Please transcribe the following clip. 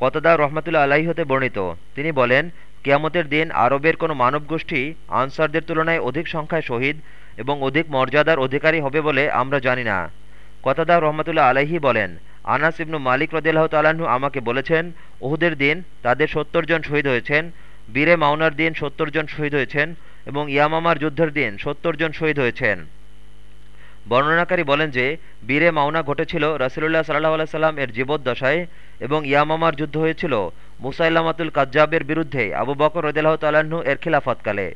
কতদা রহমতুল্লা আলাহি হতে বর্ণিত। তিনি বলেন, কেয়ামতের দিন আরবের কোনো মানব গোষ্ঠী আনসারদের তুলনায় অধিক সংখ্যায় শহীদ এবং অধিক মর্যাদার অধিকারী হবে বলে আমরা জানি না। কতদা রহমতুল্লাহ আলাহি বলেন, আনাস ইবনু মালিক রদিল্লাহ তালাহু আমাকে বলেছেন ওহুদের দিন তাদের সত্তর জন শহীদ হয়েছেন, বীরে মাওনার দিন সত্তর জন শহীদ হয়েছেন এবং ইয়ামামার যুদ্ধের দিন সত্তর জন শহীদ হয়েছেন। বর্ণনাকারী বলেন যে, বীরে মাওনা ঘটেছিল রসুল্লাহ সাল্লাহ আল্লাহ সাল্লাম এর জীবদ্দশায় এবং ইয়ামামার যুদ্ধ হয়েছিল মুসাইলামাতুল কাজ্জাবের বিরুদ্ধে আবু বকর রদিল্লাহ এর খিলাফতকালে।